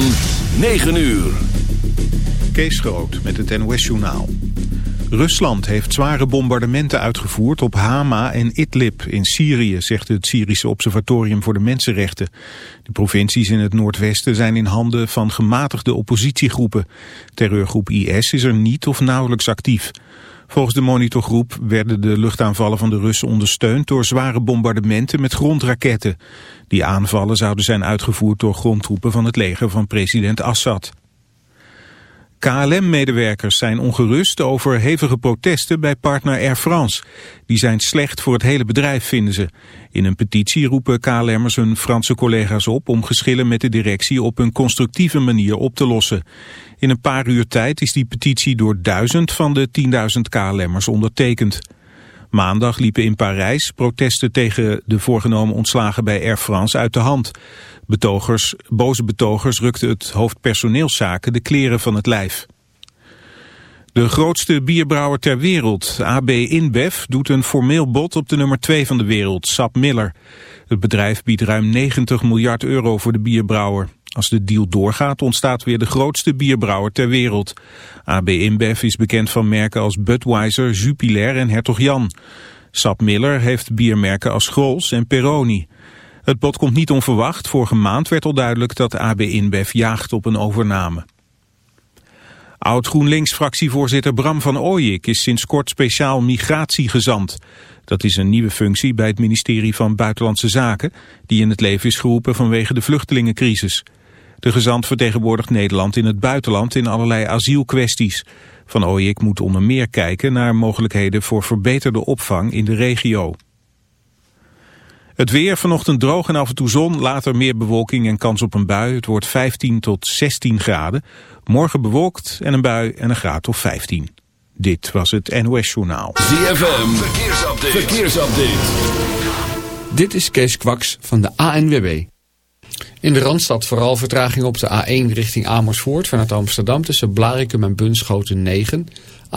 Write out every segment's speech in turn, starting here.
van 9 uur. Kees Groot met het NOS-journaal. Rusland heeft zware bombardementen uitgevoerd op Hama en Idlib in Syrië, zegt het Syrische Observatorium voor de Mensenrechten. De provincies in het noordwesten zijn in handen van gematigde oppositiegroepen. Terreurgroep IS is er niet of nauwelijks actief. Volgens de monitorgroep werden de luchtaanvallen van de Russen ondersteund door zware bombardementen met grondraketten. Die aanvallen zouden zijn uitgevoerd door grondtroepen van het leger van president Assad. KLM-medewerkers zijn ongerust over hevige protesten bij partner Air France. Die zijn slecht voor het hele bedrijf, vinden ze. In een petitie roepen KLM'ers hun Franse collega's op om geschillen met de directie op een constructieve manier op te lossen. In een paar uur tijd is die petitie door duizend van de 10.000 KLM'ers ondertekend. Maandag liepen in Parijs protesten tegen de voorgenomen ontslagen bij Air France uit de hand. Betogers, boze betogers rukten het hoofd personeelszaken de kleren van het lijf. De grootste bierbrouwer ter wereld, AB InBev, doet een formeel bod op de nummer 2 van de wereld, Sap Miller. Het bedrijf biedt ruim 90 miljard euro voor de bierbrouwer. Als de deal doorgaat ontstaat weer de grootste bierbrouwer ter wereld. AB InBev is bekend van merken als Budweiser, Jupiler en Hertog Jan. Sap Miller heeft biermerken als Grols en Peroni. Het bod komt niet onverwacht. Vorige maand werd al duidelijk dat AB InBev jaagt op een overname. Oud-GroenLinks-fractievoorzitter Bram van Ooyik is sinds kort speciaal migratiegezant. Dat is een nieuwe functie bij het ministerie van Buitenlandse Zaken... die in het leven is geroepen vanwege de vluchtelingencrisis. De gezant vertegenwoordigt Nederland in het buitenland in allerlei asielkwesties. Van Ooyik moet onder meer kijken naar mogelijkheden voor verbeterde opvang in de regio. Het weer vanochtend droog en af en toe zon, later meer bewolking en kans op een bui. Het wordt 15 tot 16 graden. Morgen bewolkt en een bui en een graad of 15. Dit was het NOS Journaal. ZFM, verkeersupdate. verkeersupdate. Dit is Kees Kwaks van de ANWB. In de Randstad vooral vertraging op de A1 richting Amersfoort vanuit Amsterdam tussen Blarikum en Bunschoten 9.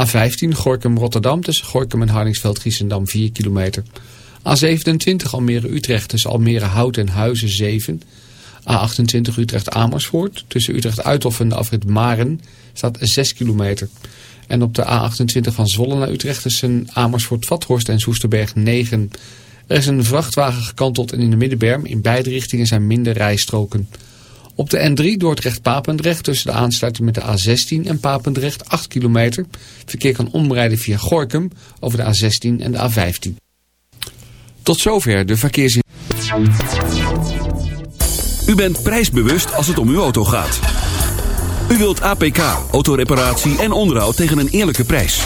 A15 Gorkum-Rotterdam tussen Gorkum en Hardingsveld-Giessendam 4 kilometer. A27 Almere-Utrecht tussen Almere-Hout en Huizen 7. A28 Utrecht-Amersfoort tussen Utrecht-Uithof en de afrit Maren staat 6 kilometer. En op de A28 van Zwolle naar Utrecht tussen Amersfoort-Vathorst en Soesterberg 9. Er is een vrachtwagen gekanteld en in de middenberm in beide richtingen zijn minder rijstroken. Op de N3 Dordrecht-Papendrecht tussen de aansluiting met de A16 en Papendrecht 8 kilometer. Verkeer kan omrijden via Gorkum over de A16 en de A15. Tot zover de verkeersin. U bent prijsbewust als het om uw auto gaat. U wilt APK, autoreparatie en onderhoud tegen een eerlijke prijs.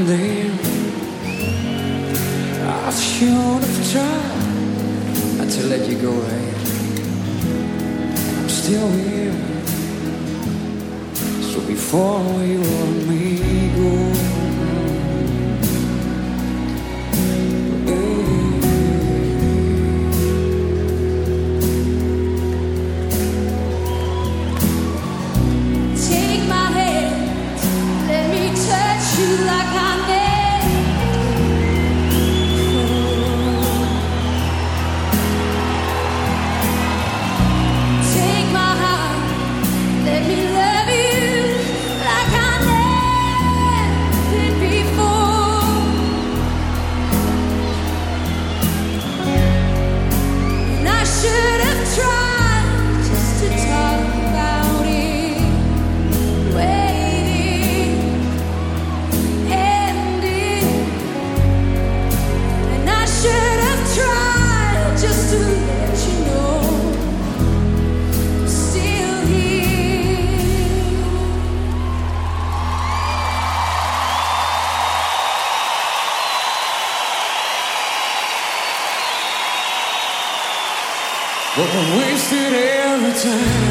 And I should have tried not to let you go away. I'm still here. So before you let me go. time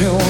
you.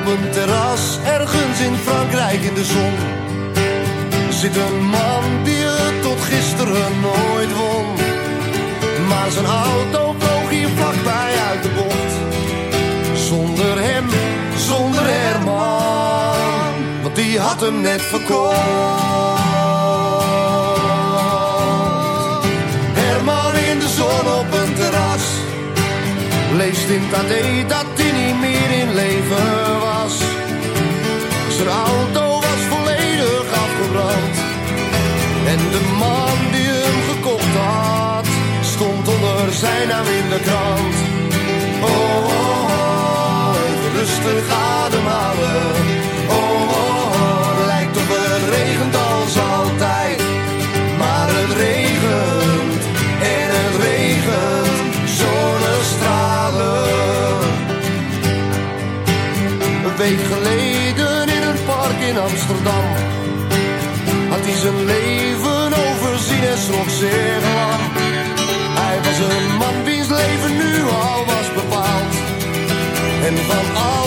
Op een terras ergens in Frankrijk in de zon. Zit een man die het tot gisteren nooit won. Maar zijn auto vloog hier vlakbij uit de bocht. Zonder hem, zonder Herman Want die had hem net verkocht. Herman in de zon op een terras. Leest in Tadé dat hij Zijn auto was volledig afgebrand. En de man die hem gekocht had, stond onder zijn naam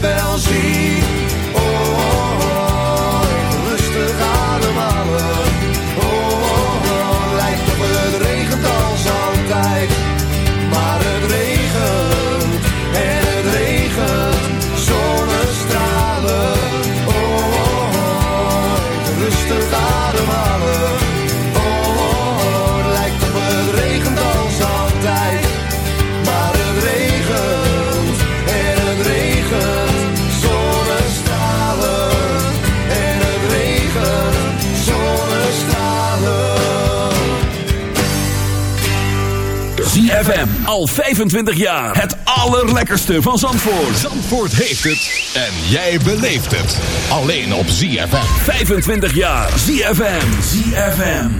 Bélgica. Al 25 jaar. Het allerlekkerste van Zandvoort. Zandvoort heeft het. En jij beleeft het. Alleen op ZFM. 25 jaar. ZFM. ZFM.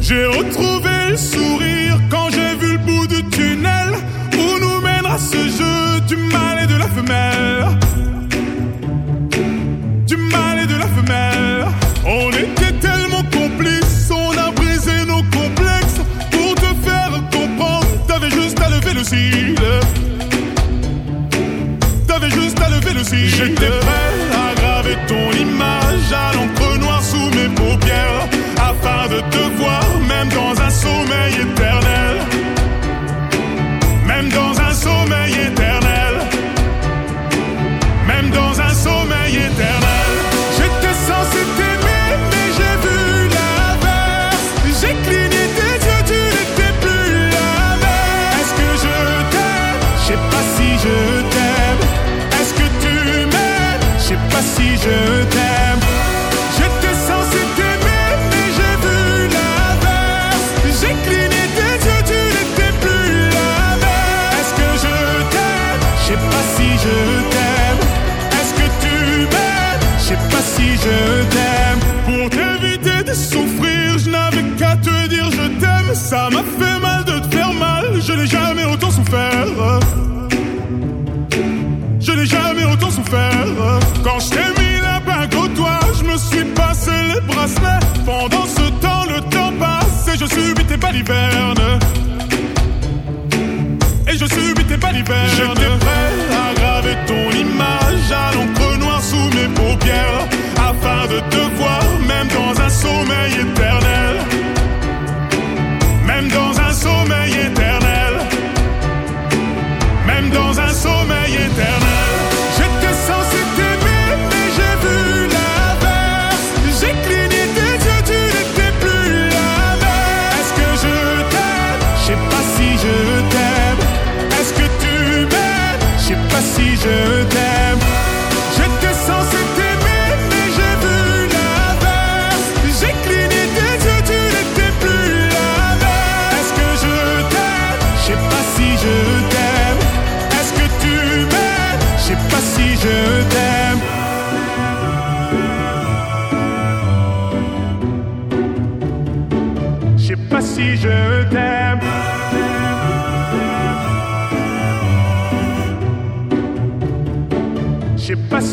J'ai retrouvé le sourire quand j'ai vu le bout du tunnel. Où nous mènera ce jeu du mal et de la femelle. je subis tes balivernes. Et je subis tes balivernes.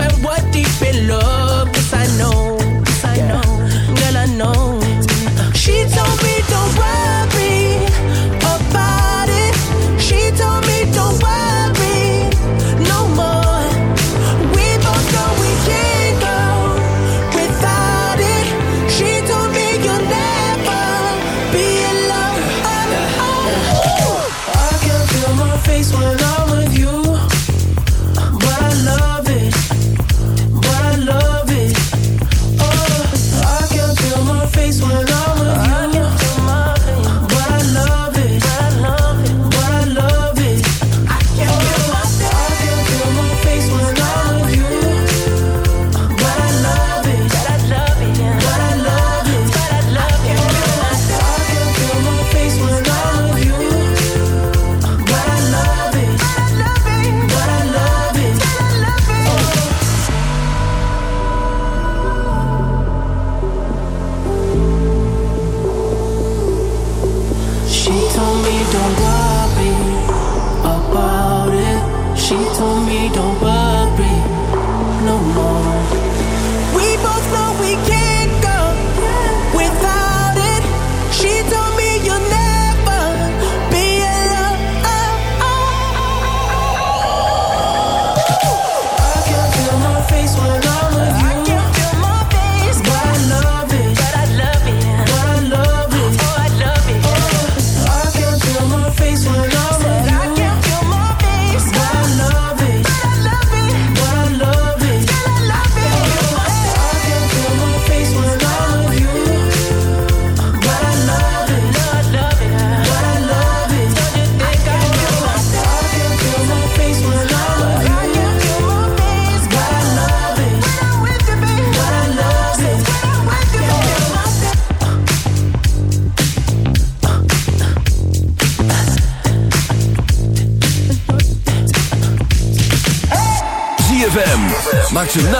Well, what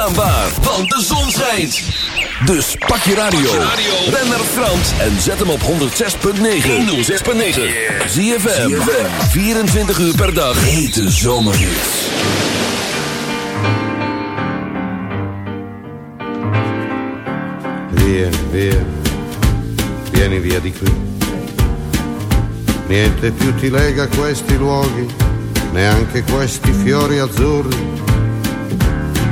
Waar, want de zon schijnt. Dus pak je radio. Ben naar Frans en zet hem op 106.9. 106.9. ZFM. 24 uur per dag. Hete zomerhits. Vieni, vieni, vieni via di qui. Niente più ti lega questi luoghi, neanche questi fiori azzurri.